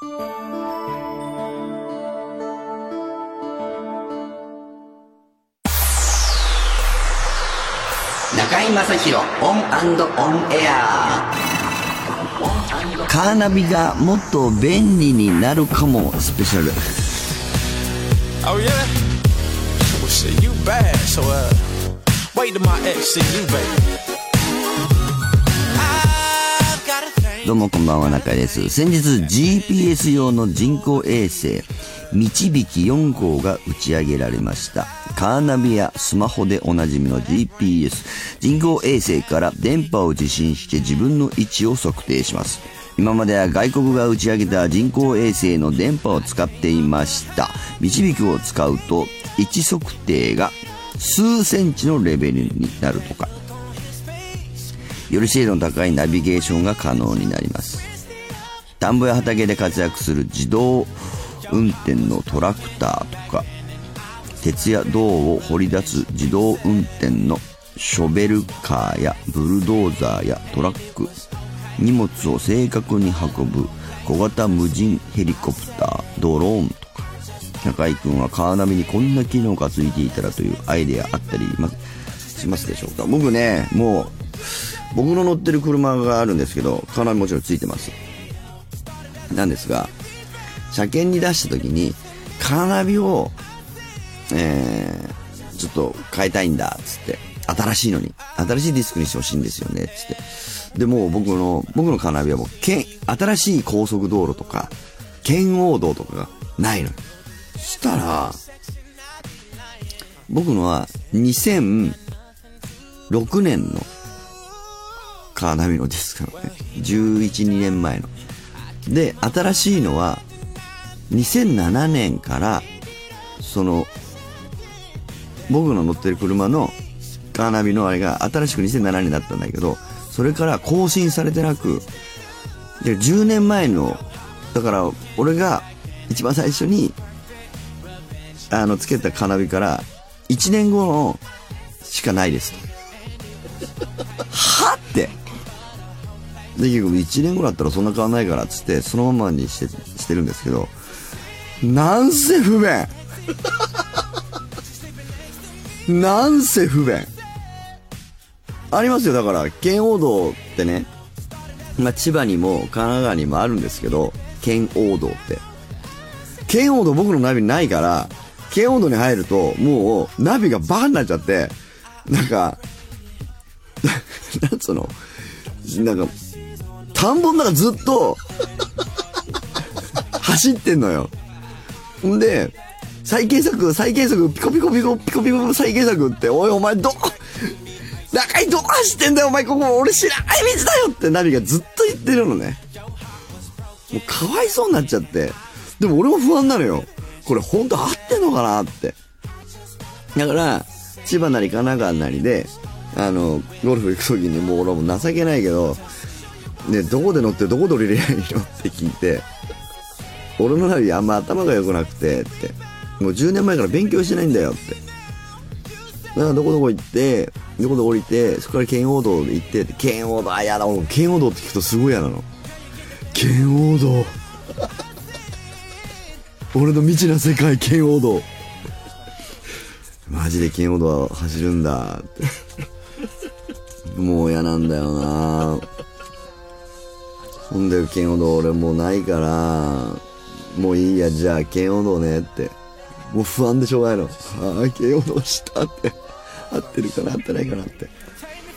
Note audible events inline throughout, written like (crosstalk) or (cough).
中井正広オンオンエアカーナビがもっと便利になるかもスペシャル Oh yeah? Well shit, you bad, so uh wait till my ex see you, baby. どうもこんばんは中井です。先日 GPS 用の人工衛星導き4号が打ち上げられました。カーナビやスマホでおなじみの GPS 人工衛星から電波を受信して自分の位置を測定します。今までは外国が打ち上げた人工衛星の電波を使っていました。導きを使うと位置測定が数センチのレベルになるとか。より精度の高いナビゲーションが可能になります。田んぼや畑で活躍する自動運転のトラクターとか鉄や銅を掘り出す自動運転のショベルカーやブルドーザーやトラック荷物を正確に運ぶ小型無人ヘリコプタードローンとか中井くんはカーナビにこんな機能がついていたらというアイデアあったりしますでしょうか？僕ねもう僕の乗ってる車があるんですけどカーナビもちろんついてます。なんですが車検に出した時にカーナビをえー、ちょっと変えたいんだつって新しいのに新しいディスクにしてほしいんですよねつって。でもう僕の僕のカーナビはもうけ新しい高速道路とか圏央道とかがないのよ。そしたら僕のは2006年のカーナビのディスクなのね。11、2年前の。で新しいのは2007年からその僕の乗ってる車のカーナビのあれが新しく2007年になったんだけどそれから更新されてなくで10年前のだから俺が一番最初にあのつけたカーナビから1年後のしかないですと。はって。で結局1年後だったらそんな変わんないからっつってそのままにしてしてるんですけどなんせ不便。(laughs) なんせ不便。ありますよ。だから圏央道ってね、まあ、千葉にも神奈川にもあるんですけど圏央道って。圏央道僕のナビないから圏央道に入るともうナビがバカになっちゃってなんか (laughs) なんつうの？なんか田んぼの中ずっと走ってんのよんで再検索、再検索、ピコピコピコ、ピコピコ再検索って、おいお前ど、中井どこ走ってんだよお前ここ俺知らない道だよってナビがずっと言ってるのね。もうかわいそうになっちゃって。でも俺も不安なのよ。これ本当合ってんのかなって。だから、千葉なり神奈川なりで、あの、ゴルフ行く時にもう俺も情けないけど、ね、どこで乗ってどこで降りればいいの？って聞いて、俺のナビあんま頭が良くなくて、って。もう10年前から勉強してないんだよって。だからどこどこ行って、どこで降りて、そこから圏央道で行って、圏央道、あ、やだ、俺、圏央道って聞くとすごい嫌なの。圏央道。(laughs) 俺の未知な世界、圏央道。マジで圏央道走るんだって。(laughs) もう嫌なんだよなほんで、圏央道俺もうないから、もういいや、じゃあ、圏央道ねって。もう不安でしょうがないの。ああ、慶応の下って、合ってるかな合ってないかなって。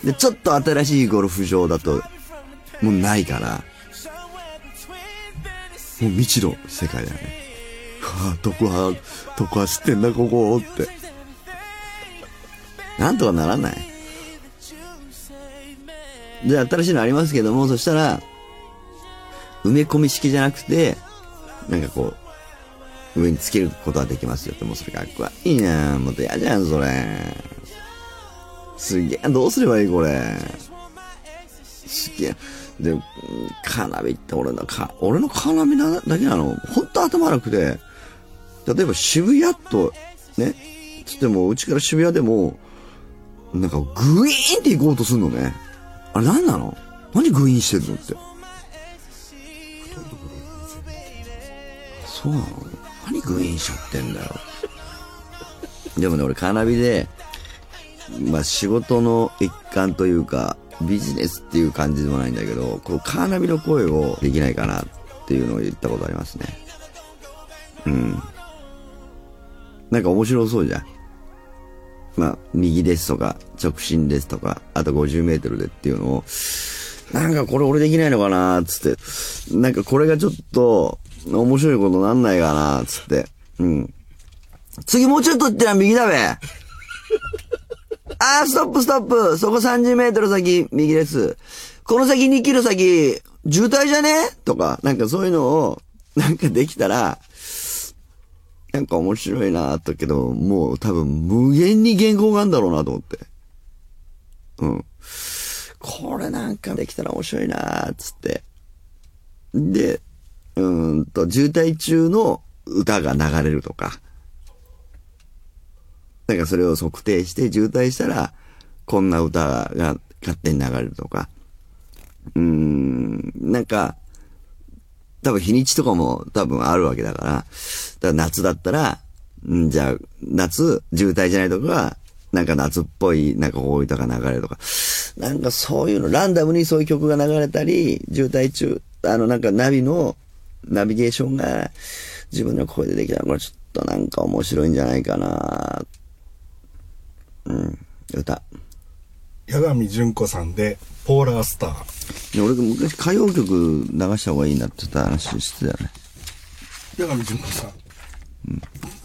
で、ちょっと新しいゴルフ場だと、もうないから、もう未知の世界だよね。はあ、どこは、どこ走ってんだ、ここって。なんとかならないで、新しいのありますけども、そしたら、埋め込み式じゃなくて、なんかこう、上につけることができますよって、もうそれかっこいいなもっと嫌じゃん、それ。すげえ、どうすればいい、これ。すげえ。で、カーナビって俺のか、俺のカーナビなだけなの？ほんと頭悪くて、例えば渋谷と、ね、つっても、うちから渋谷でも、なんかグイーンって行こうとすんのね。あれ何なの？何グイーンしてんのって。そうなの？何グイーンしちゃってんだよ。でもね、俺カーナビで、まあ仕事の一環というか、ビジネスっていう感じでもないんだけど、こうカーナビの声をできないかなっていうのを言ったことありますね。うん。なんか面白そうじゃん。まあ、右ですとか、直進ですとか、あと50メートルでっていうのを、なんかこれ俺できないのかなつって、なんかこれがちょっと、面白いことなんないかなつって。うん。次もうちょっとってのは右だべ。あー、ストップストップそこ30メートル先、右です。この先2キロ先、渋滞じゃね？とか、なんかそういうのを、なんかできたら、なんか面白いなとけど、もう多分無限に原稿があるんだろうなと思って。うん。これなんかできたら面白いなつって。で、うんと、渋滞中の歌が流れるとか。なんかそれを測定して渋滞したら、こんな歌が勝手に流れるとか。うん、なんか、多分日にちとかも多分あるわけだから、だから夏だったら、んじゃあ、夏、渋滞じゃないとこは、なんか夏っぽい、なんかこういう歌が流れるとか、なんかそういうの、ランダムにそういう曲が流れたり、渋滞中、あのなんかナビの、ナビゲーションが自分の声でできたら、これちょっとなんか面白いんじゃないかなうん、歌。八神純子さんで、ポーラースター。で俺昔歌謡曲流した方がいいなって言った話してたよね。八神純子さん。ポ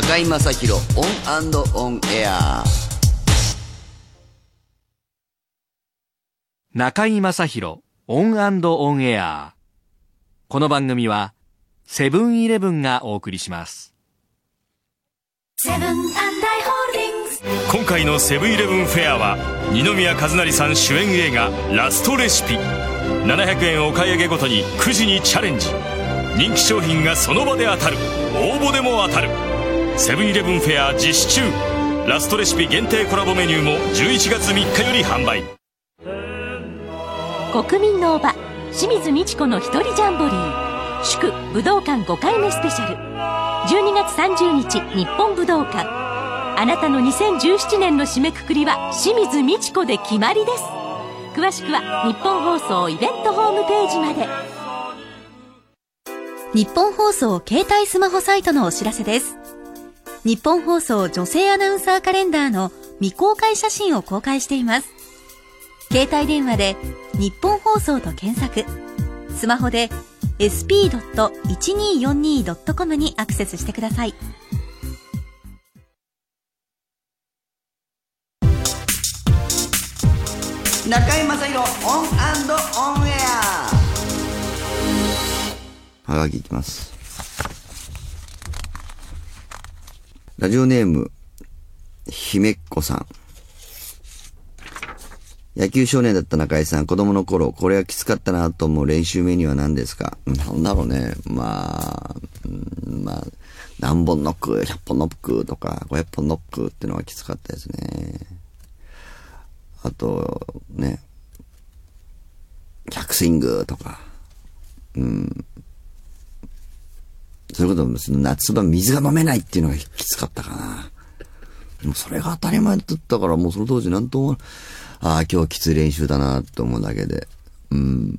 中居正広オンオンエア。中居正広オンオンエア。この番組はセブンイレブンがお送りします。セブンアイ・ホールディングス。今回のセブンイレブンフェアは二宮和也さん主演映画「ラストレシピ」700円お買い上げごとにくじにチャレンジ。人気商品がその場で当たる。応募でも当たるセブンイレブンフェア実施中。ラストレシピ限定コラボメニューも11月3日より販売。国民のおば清水美智子の一人ジャンボリー。祝武道館5回目スペシャル。12月30日日本武道館。あなたの2017年の締めくくりは清水美智子で決まりです。詳しくは日本放送イベントホームページまで。日本放送携帯スマホサイトのお知らせです。日本放送女性アナウンサーカレンダーの未公開写真を公開しています。携帯電話で日本放送と検索。スマホで sp.1242.com にアクセスしてください。中居正広オンオンエアはがきいきます。ラジオネーム、姫っ子さん。野球少年だった中井さん、子供の頃、これはきつかったなと思う練習メニューは何ですか？なんだろうね。まあ、まあ、何本ノック、100本ノックとか、500本ノックってのがきつかったですね。あと、ね、100スイングとか、そういうことその夏場水が飲めないっていうのがきつかったかな。でもそれが当たり前だったから、もうその当時なんとも、ああ、今日きつい練習だなって思うだけで。うん。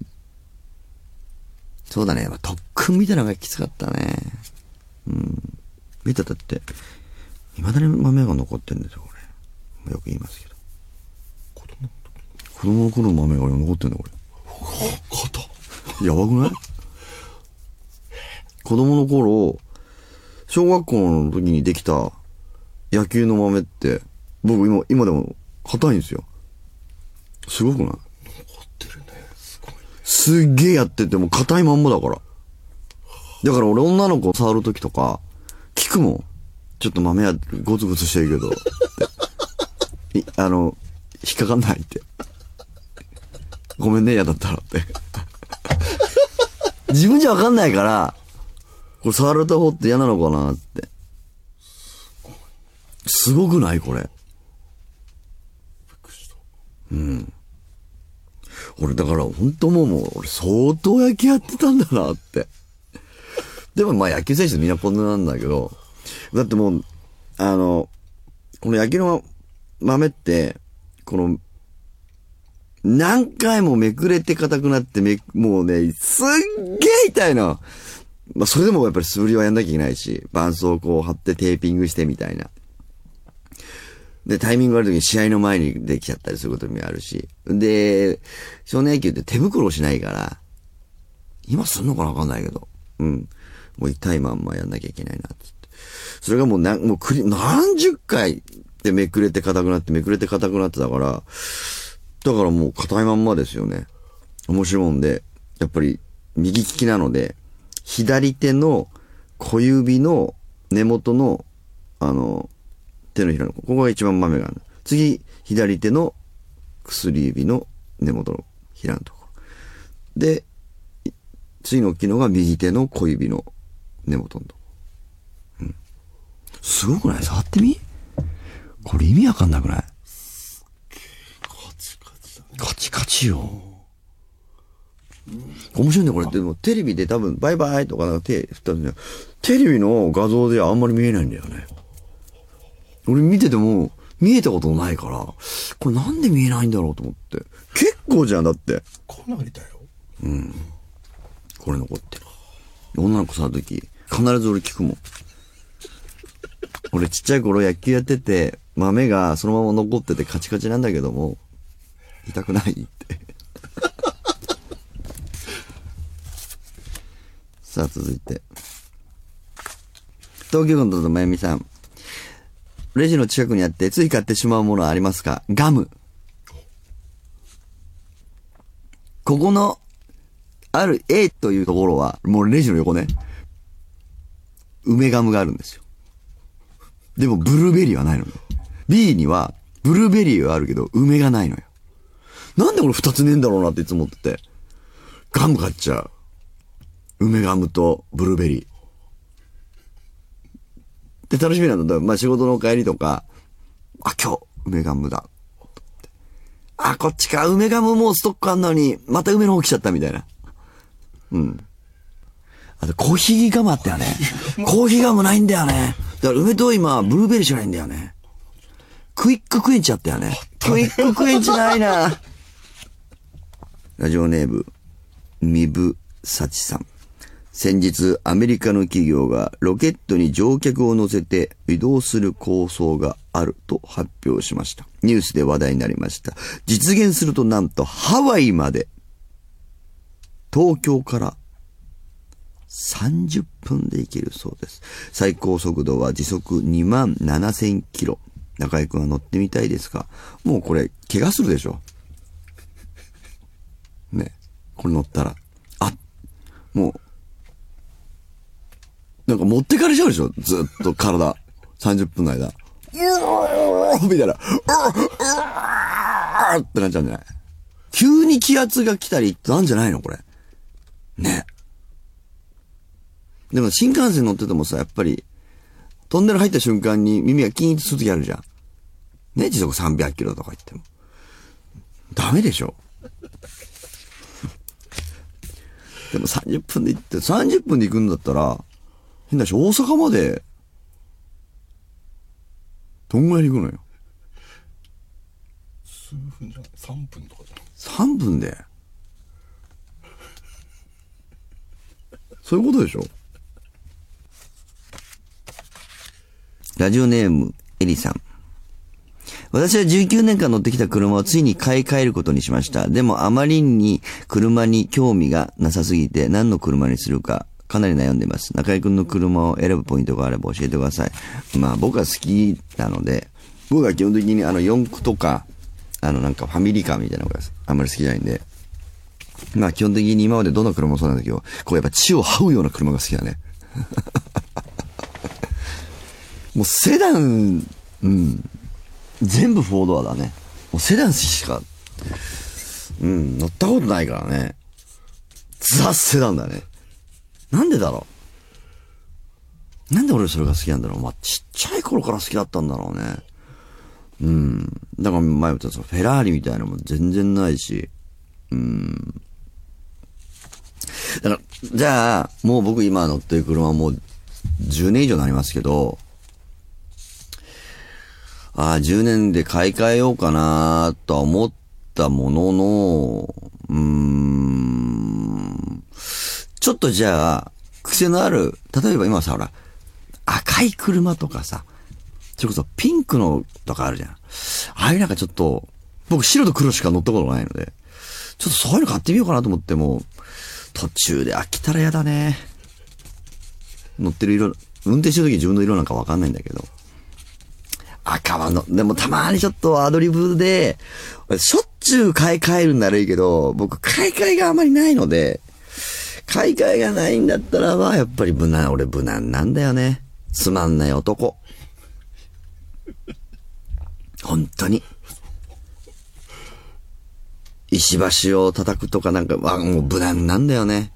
そうだね。まあ、特訓みたいなのがきつかったね。うん。見ただって、未だに豆が残ってんですよ、これ。よく言いますけど。子供の頃の豆が残ってんだ、これ。(laughs) やばくない？子供の頃、小学校の時にできた野球の豆って、僕今、今でも硬いんですよ。すごくない？残ってるね。すごい。すっげえやってても硬いまんまだから。だから俺女の子触る時とか、聞くもん。ちょっと豆や、ゴツゴツしてるけど、(laughs) あの、引っかかんないって。ごめんね、嫌だったらって。(laughs) 自分じゃわかんないから、これ触られた方って嫌なのかなって。すごくないこれ。うん。俺だから本当もうもう、俺相当野球やってたんだなって。でもまあ野球選手みんなこんななんだけど、だってもう、あの、この野球の豆って、この、何回もめくれて硬くなってめ、もうね、すっげえ痛いの。まあ、それでもやっぱり素振りはやんなきゃいけないし、絆創膏を貼ってテーピングしてみたいな。で、タイミング悪い時に試合の前にできちゃったりすることもあるし。で、少年野球って手袋しないから、今すんのかなわかんないけど。うん。もう痛いまんまやんなきゃいけないな、つって。それがもうな、もうくり、何十回ってめくれて硬くなってめくれて硬くなってたから、だからもう硬いまんまですよね。面白いもんで、やっぱり右利きなので、左手の小指の根元の、あの、手のひらの、ここが一番豆がある。次、左手の薬指の根元のひらのところ。で、次の大きいのが右手の小指の根元のところ。うん。すごくない？触ってみ？これ意味わかんなくない？カチカチだ、ねカチカチよ。面白いね、これ。でも、テレビで多分、バイバイとかなんか手振ったんだよ。テレビの画像ではあんまり見えないんだよね。俺見てても、見えたことないから、これなんで見えないんだろうと思って。結構じゃん、だって。かなりだよ。これ残ってる。女の子触るとき、必ず俺聞くもん。俺ちっちゃい頃野球やってて、豆がそのまま残っててカチカチなんだけども、痛くないって。さあ続いて。東京都のまゆみさん。レジの近くにあってつい買ってしまうものはありますか？ガム。ここの、ある A というところは、もうレジの横ね。梅ガムがあるんですよ。でもブルーベリーはないのよ。B には、ブルーベリーはあるけど、梅がないのよ。なんでこれ二つねえんだろうなっていつも思ってて。ガム買っちゃう。梅ガムとブルーベリー。で、楽しみなんだ。まあ仕事の帰りとか、あ、今日、梅ガムだ。あ、こっちか、梅ガムもうストックあんのに、また梅の方来ちゃったみたいな。うん。あと、コーヒーガムあったよね。(laughs) コーヒーガムないんだよね。だから梅と今、ブルーベリーしかないんだよね。クイッククエンチあったよね。クイッククエンチないな。ラジオネーム、ミブサチさん。先日、アメリカの企業がロケットに乗客を乗せて移動する構想があると発表しました。ニュースで話題になりました。実現するとなんとハワイまで、東京から30分で行けるそうです。最高速度は時速2万7000キロ。中井くんは乗ってみたいですかもうこれ、怪我するでしょね。これ乗ったら。あ、もう、なんか持ってかれちゃうでしょ？ずっと体。30分の間。うおーみたいな。うおーってなっちゃうんじゃない？急に気圧が来たりなんじゃないのこれ？ね。でも新幹線乗っててもさ、やっぱり、トンネル入った瞬間に耳がキーンとするときあるじゃん。ね、時速300キロとか言っても。ダメでしょ？でも30分で行って、30分で行くんだったら、変だし、大阪まで、どんぐらいに行くのよ？数分じゃない ?3 分とかじゃない？3分で？そういうことでしょ？ラジオネーム、エリさん。私は19年間乗ってきた車をついに買い替えることにしました。でもあまりに車に興味がなさすぎて何の車にするかかなり悩んでいます。中井くんの車を選ぶポイントがあれば教えてください。まあ僕は好きなので、僕は基本的にあの四駆とか、あのなんかファミリーカーみたいなのがあんまり好きじゃないんで、まあ基本的に今までどの車もそうなんだけど、こうやっぱ血を這うような車が好きだね。(laughs) もうセダン、うん。全部フォードアだね。もうセダンしか、うん、乗ったことないからね。ザ・セダンだね。なんでだろう？なんで俺それが好きなんだろう？まあ、ちっちゃい頃から好きだったんだろうね。うん。だから前も言った、フェラーリみたいなのも全然ないし。うん。だから、じゃあ、もう僕今乗ってる車はもう10年以上になりますけど、ああ、10年で買い替えようかなとは思ったものの、うーん、ちょっとじゃあ、癖のある、例えば今さ、ほら、赤い車とかさ、それこそピンクのとかあるじゃん。ああいうなんかちょっと、僕白と黒しか乗ったことないので、ちょっとそういうの買ってみようかなと思っても、途中で飽きたら嫌だね。乗ってる色、運転してる時自分の色なんかわかんないんだけど。赤はの、でもたまにちょっとアドリブで、しょっちゅう買い替えるんならいいけど、僕買い替えがあまりないので、買い替えがないんだったらば、やっぱり無難、俺無難なんだよね。つまんない男。本当に。石橋を叩くとかなんか、あ、もう無難なんだよね。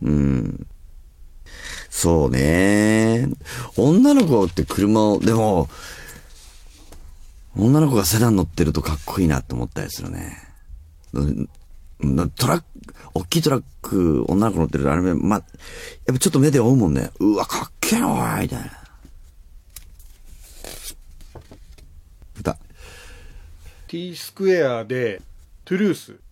うん。そうね。女の子って車を、でも、女の子がセダン乗ってるとかっこいいなって思ったりするね。トラック、大きいトラック、女の子乗ってるとあれ、ま、やっぱちょっと目で追うもんね。うわ、かっけえな、おい、みたいな。歌。T スクエアでトゥルース「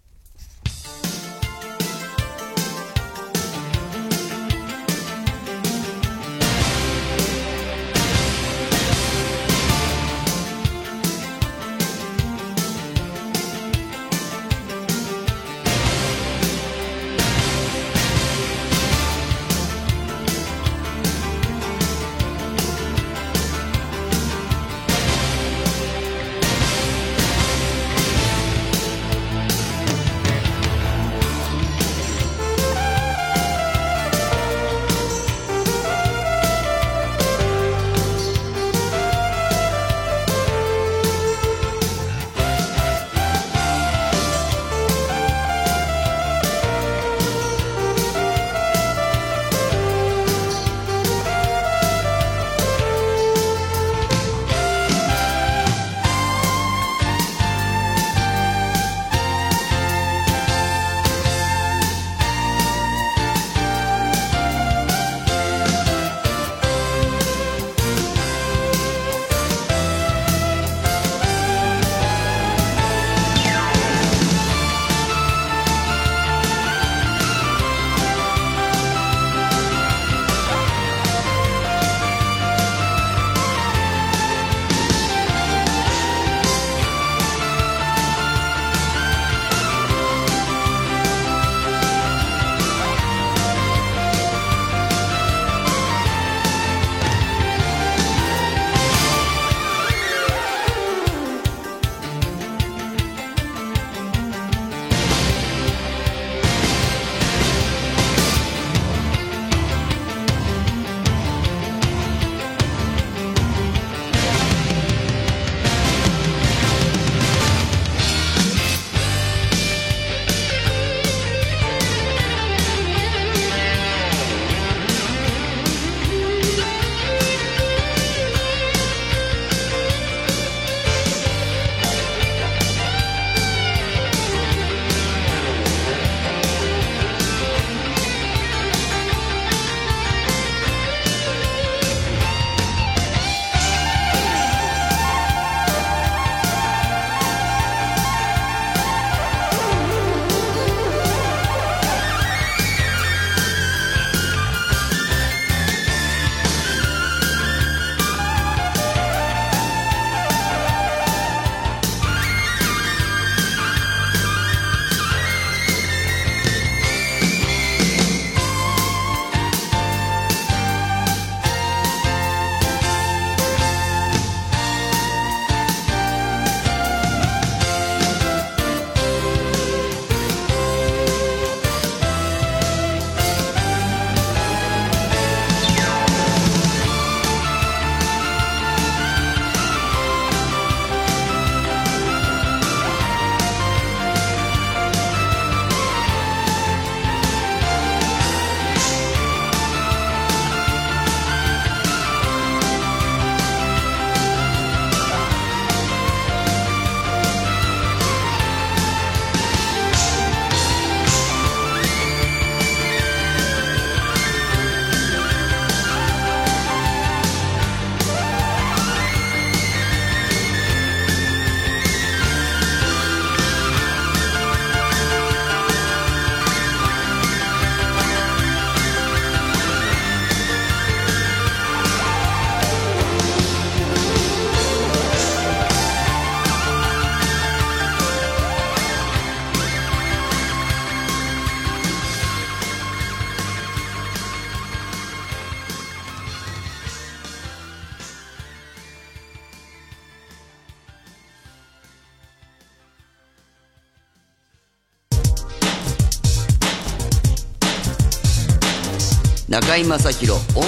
中居正広オン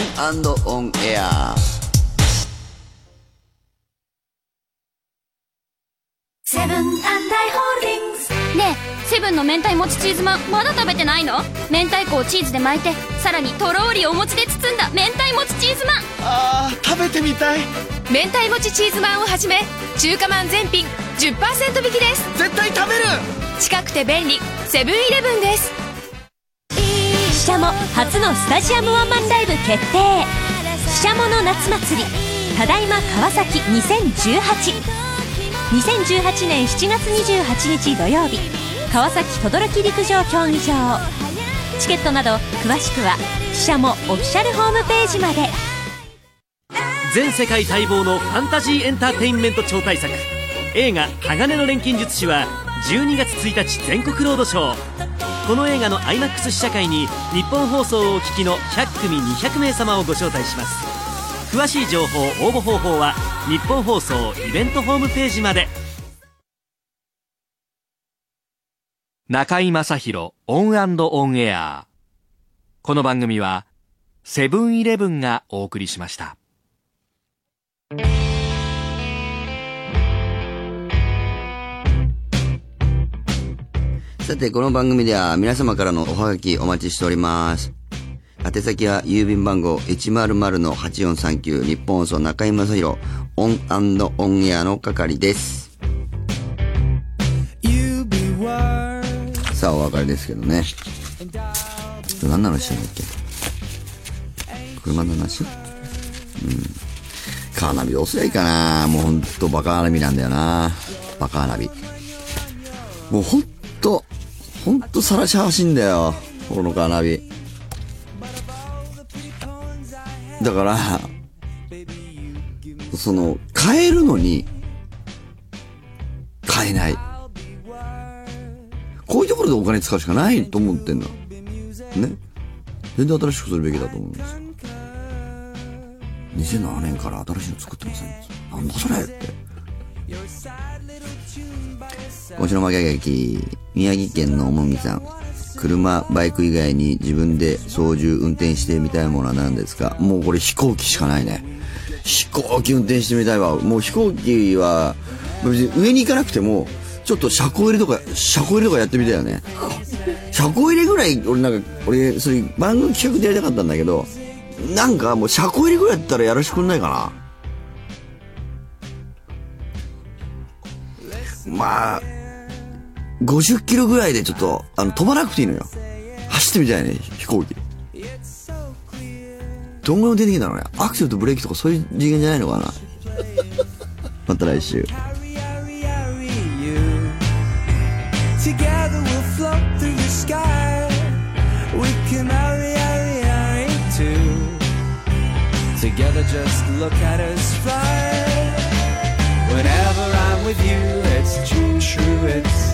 オンエア。セブンアイ・ホールディングスねえセブンの明太もちチーズまんまだ食べてないの？明太子をチーズで巻いてさらにとろーりお餅で包んだ明太もちチーズまん。あー食べてみたい。明太もちチーズまんをはじめ中華まん全品10%引きです。絶対食べる。近くて便利セブンイレブンですも初のスタジアムワンマンライブ決定。ししゃもの夏祭りただいま川崎2018 2018年7月28日土曜日川崎等々力陸上競技場。チケットなど詳しくはししゃもオフィシャルホームページまで。全世界待望のファンタジーエンターテインメント超大作。映画「鋼の錬金術師」は12月1日全国ロードショー。この映画の IMAX 試写会にニッポン放送をお聞きの100組200名様をご招待します。詳しい情報応募方法はニッポン放送イベントホームページまで。中居正広オンオンエア。この番組はセブンイレブンがお送りしました。さて、この番組では皆様からのおはがきお待ちしております。宛先は郵便番号100-8439ニッポン放送中居正広オンオンエアの係です。さあ、お別れですけどね。ちょっと何の話したんだっけ？車の話？うん。カーナビどうすりゃいいかなもうほんとバカナビなんだよな。バカ花火。もうほんと、ほんとさらしはしんだよ。このカーナビ。だから、その、買えるのに、買えない。こういうところでお金使うしかないと思ってんだ。ね。全然新しくするべきだと思うんですよ。2007年から新しいの作ってません。なんだそれって。今週の負け劇、宮城県のおもみさん。車、バイク以外に自分で操縦、運転してみたいものは何ですか？もうこれ飛行機しかないね。飛行機運転してみたいわ。もう飛行機は、別に上に行かなくても、ちょっと車庫入れとか、車庫入れとかやってみたいよね。車庫入れぐらい、俺なんか、俺、それ番組企画でやりたかったんだけど、なんかもう車庫入れぐらいやったらやらしてくんないかな。まあ、50キロぐらいでちょっと、あの、飛ばなくていいのよ。走ってみたいね、飛行機。どんぐらい出てきたのね。アクセルとブレーキとかそういう次元じゃないのかな。(laughs) また来週。Together, just look at us fly. Whenever I'm with you, it's true, true, it's.